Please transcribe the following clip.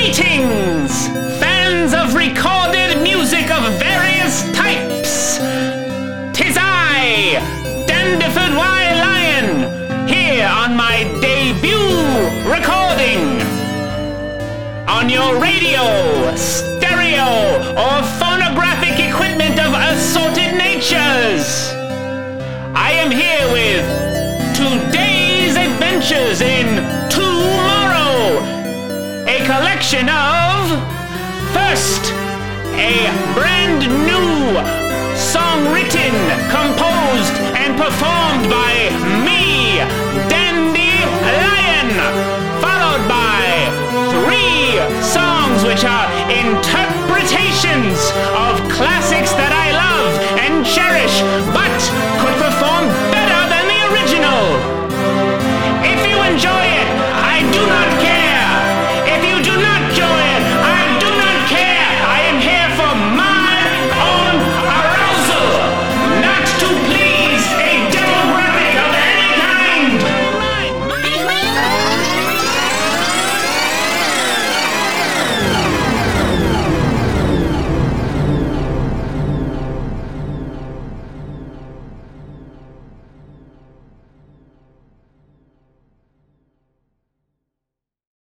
Greetings, fans of recorded music of various types. Tis I, Dandiford Y. Lion, here on my debut recording. On your radio, stereo, or phonographic equipment of assorted natures. I am here with today's adventures in a collection of first a brand new song written, composed, and performed by me, Dandy Lion, followed by three songs which are